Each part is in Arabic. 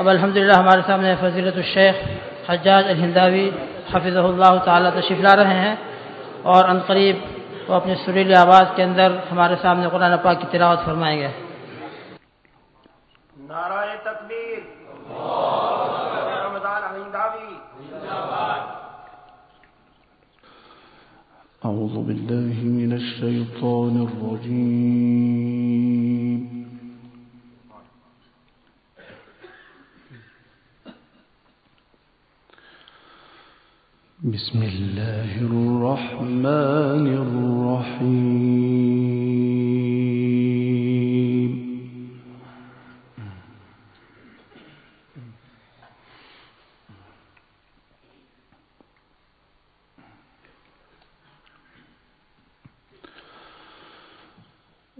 اب الحمدللہ ہمارے سامنے فضیلت الشیخ حجاج الہنداوی حفظ اللہ تعالیٰ تشریف لا رہے ہیں اور عنقریب وہ اپنی سریلی آواز کے اندر ہمارے سامنے قرآن پاک کی تلاوت فرمائیں گے۔ نعرہ تکبیر۔ أعوذ بالله من الشيطان الرجيم بسم الله الرحمن الرحيم.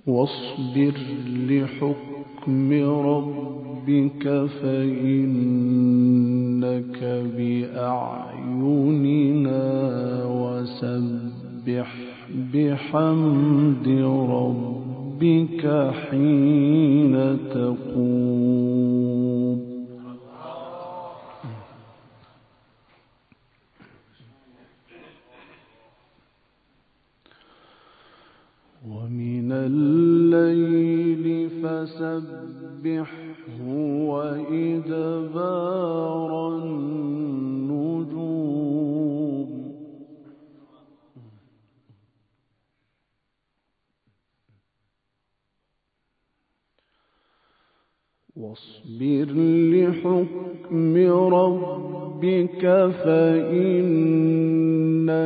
واصبر لحكم ربك فإنك بأعيننا وسبح بحمد ربك حين تقوم. ومن الليل فسبحه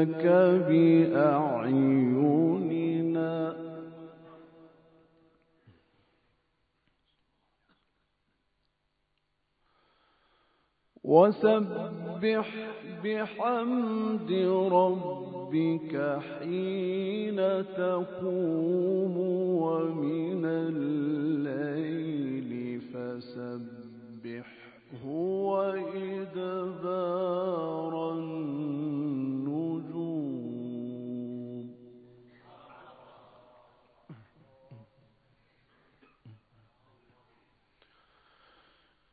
فإنك بأعيننا. وسبح بحمد ربك حين تقوم ومن الليل فسبحه وإدبار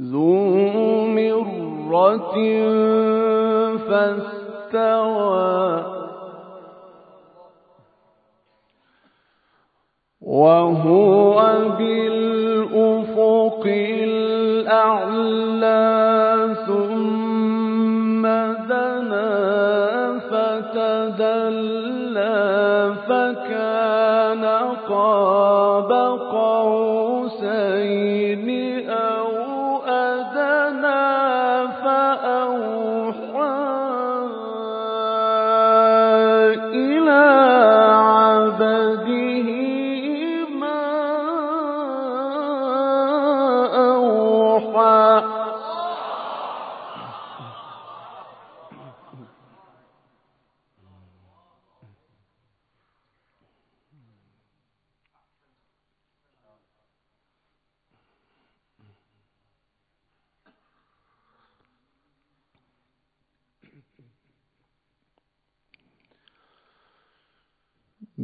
ذو مرة فاستوى. وهو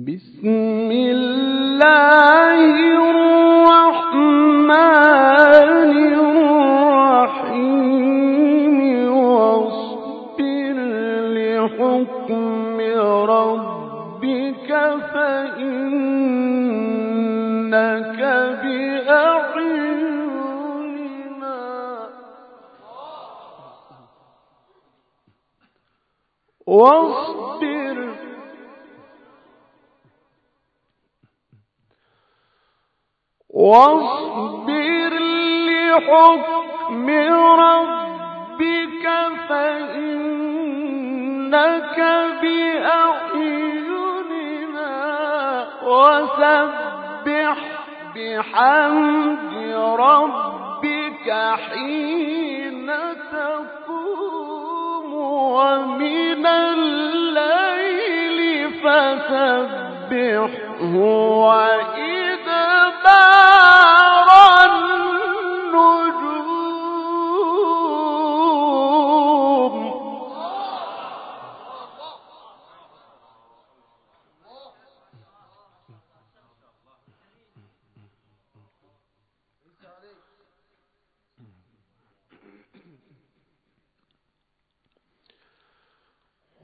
بسم الله الرحمن لحكم ربك فإنك بأعيننا بحمد ربك حين تقوم ومن الليل فسبحه وإدبار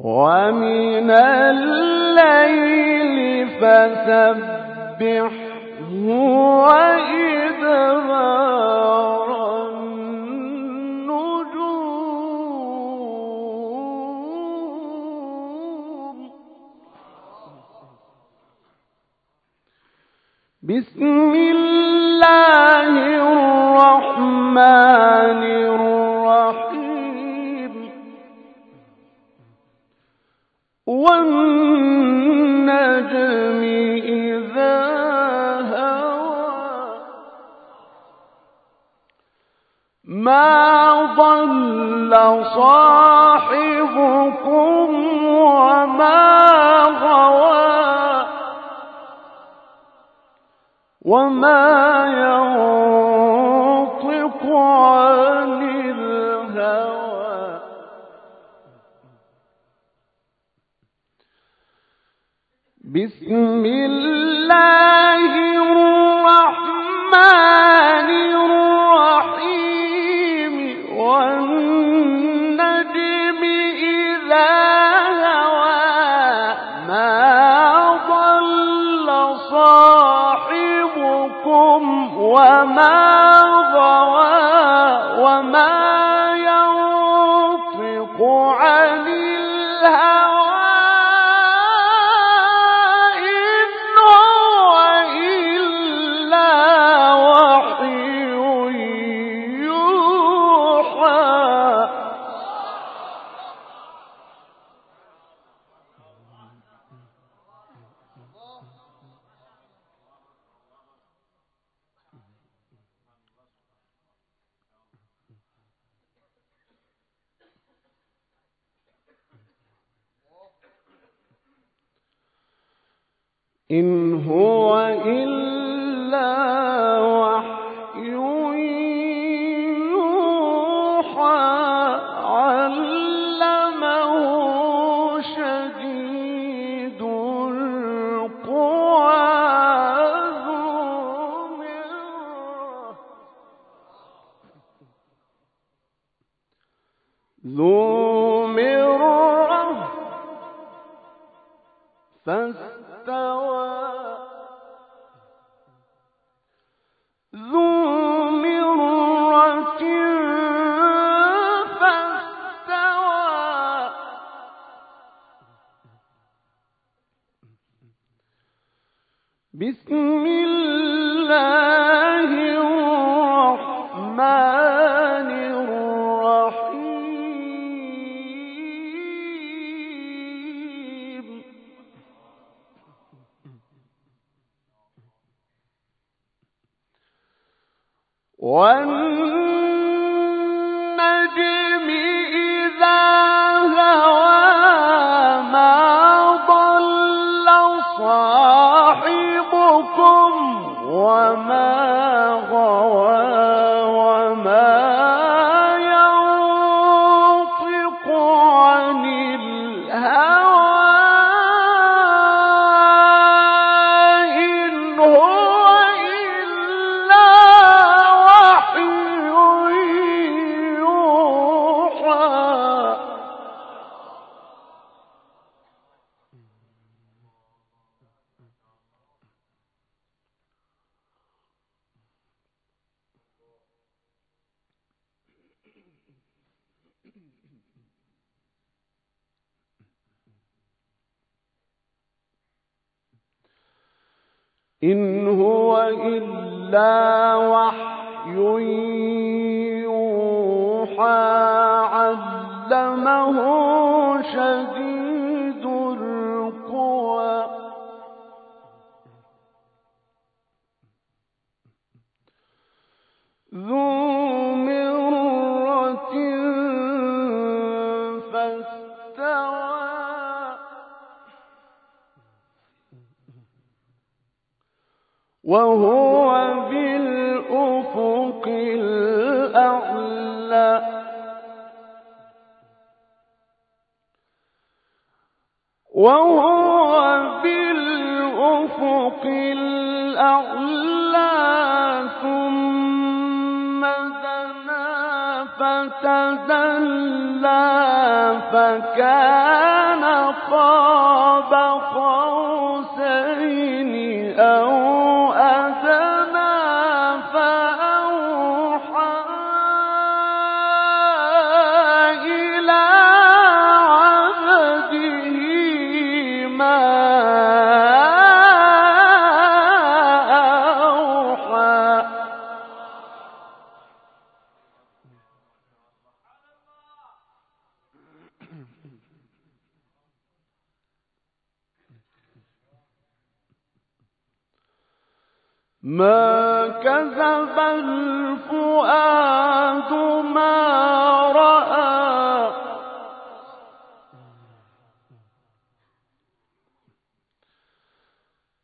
ومن الليل فسبحه وإدبار النجوم. بسم بسم الله الرحمن الرحيم والنجم إذا هوى ما ضل صاحبكم وما إن هو إلا إن هو إلا وحي يوحى علمه شديد القوى. ذو وهو بالأفق الأعلى. وهو بالأفق الأعلى ثم دنا فتدلى فكان قاب قوسين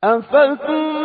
أفتمارونه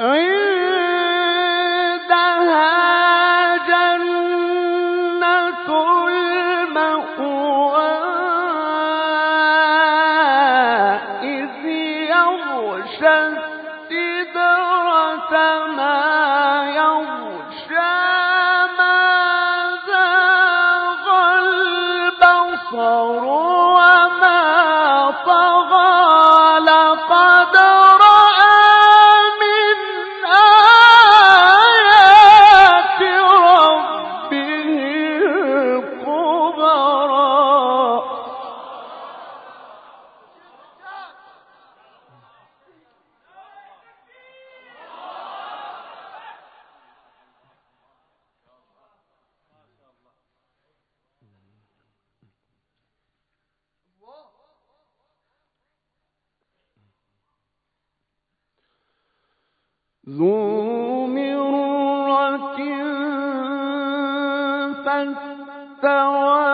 عندها ذو مرة فاستوى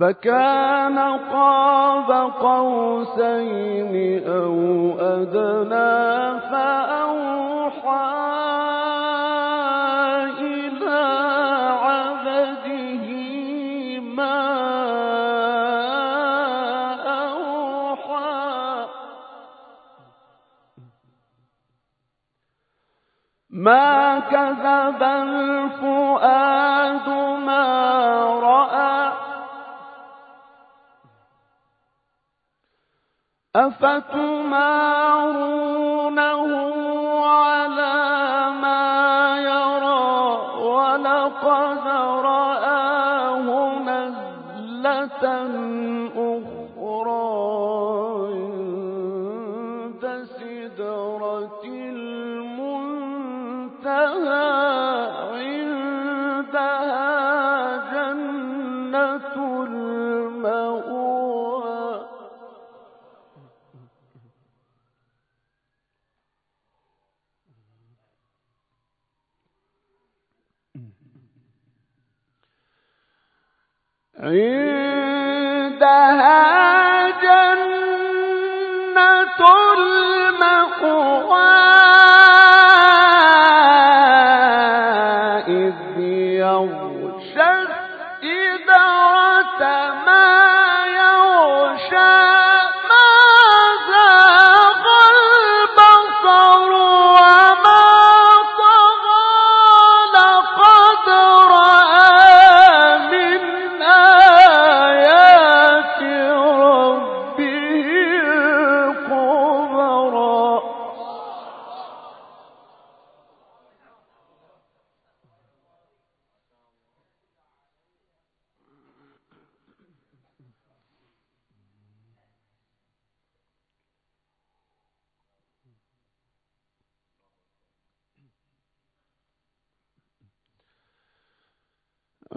فكان قاب قوسين أو أدنى فأوحى إلى عبده ما أوحى. ما كذب الفؤاد ما رأى أفتمارونه عندها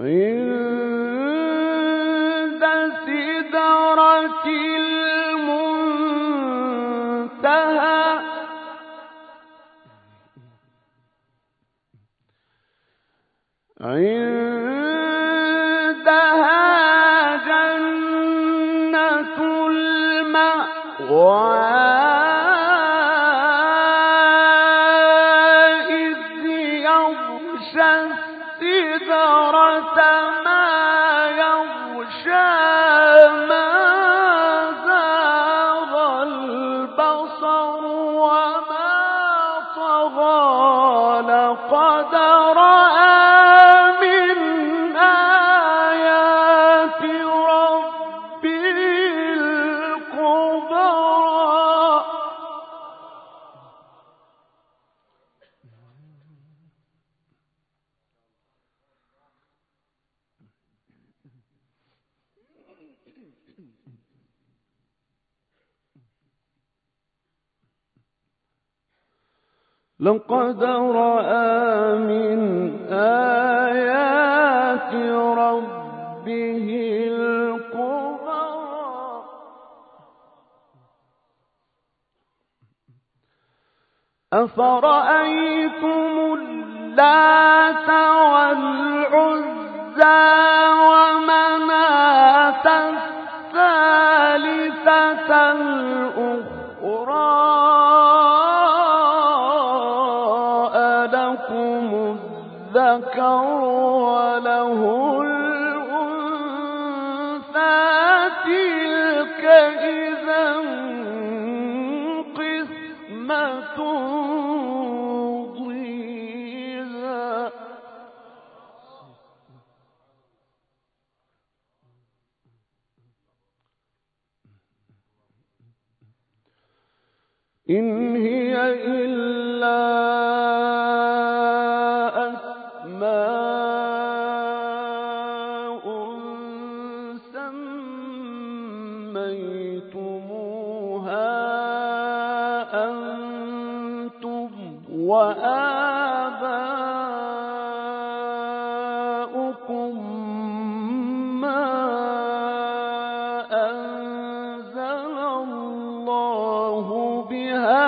In لقد رأى من آيات ربه الكبرى. أفرأيتم اللات والعزى لكم الذكر وله الأنثى بها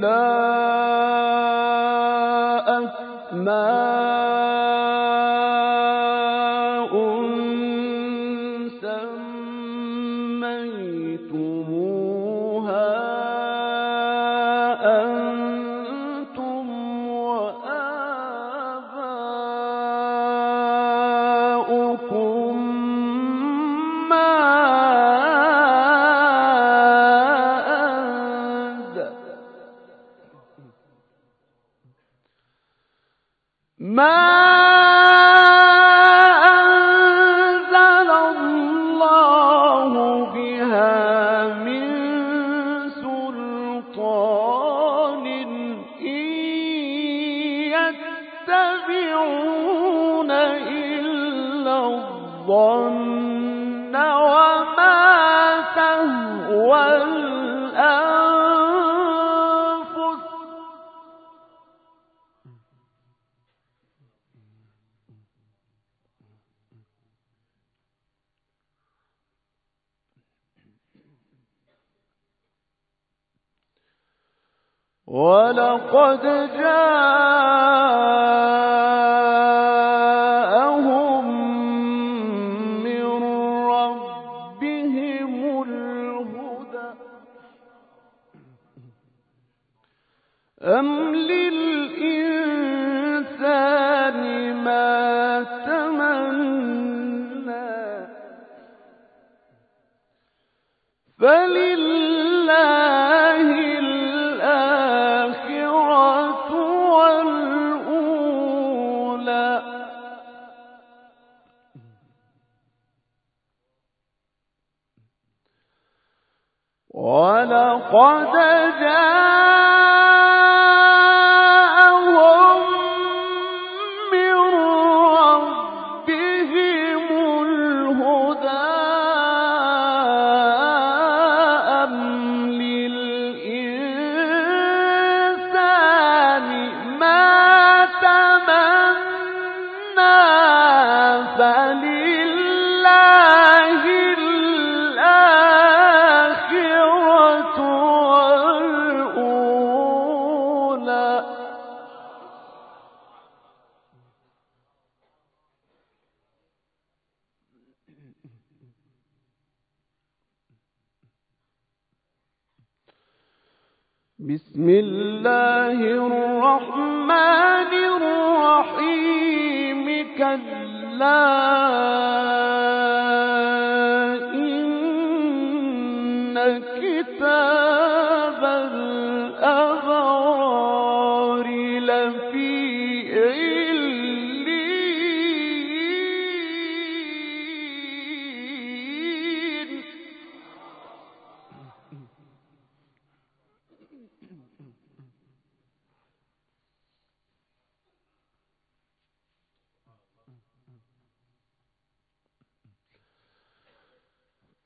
إلا تَنْ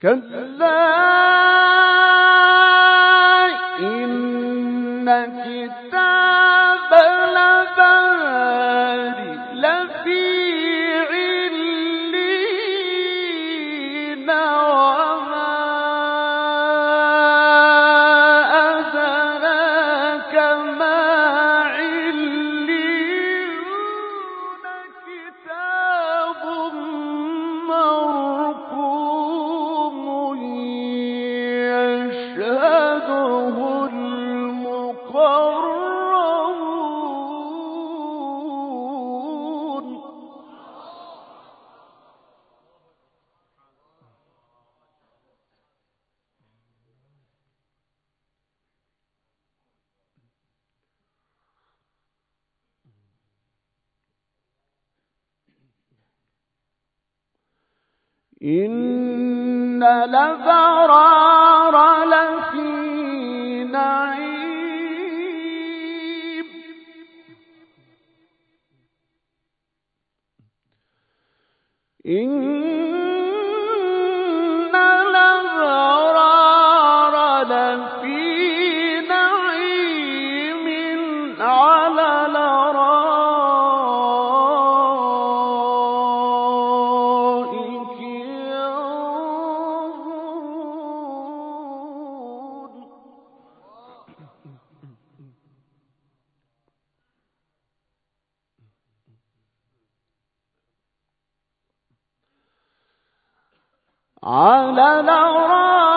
كلا إن الأبرار لفي نعيم إن على الأراضي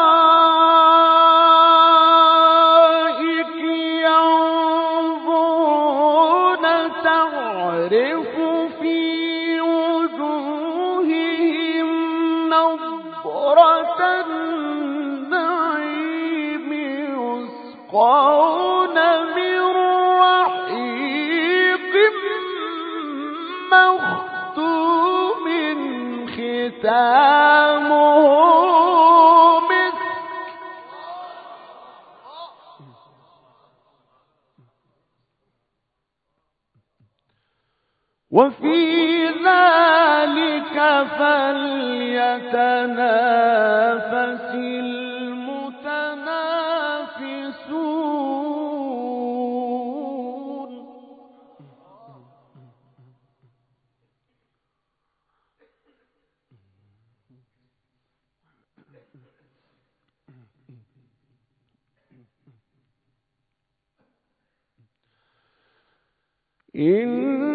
فليتنافس المتنافسون. إن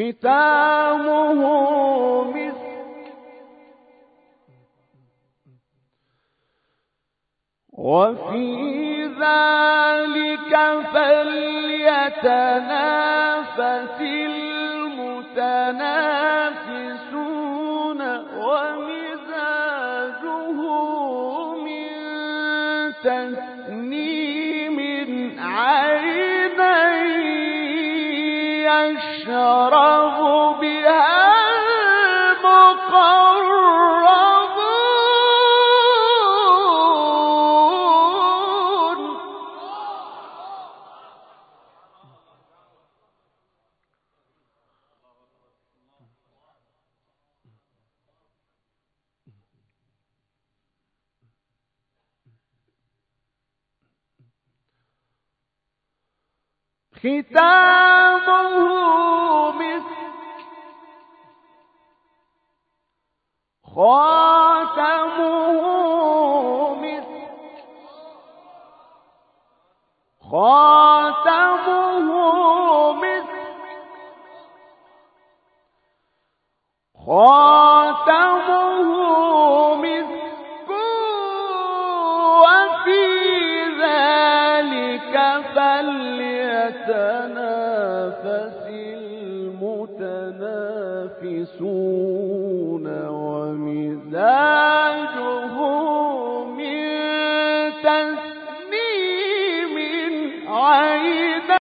ختامه مسك. وفي ذلك فليتنافس المتنافسون ومزاجه من تسنيم عين ختامه Oh!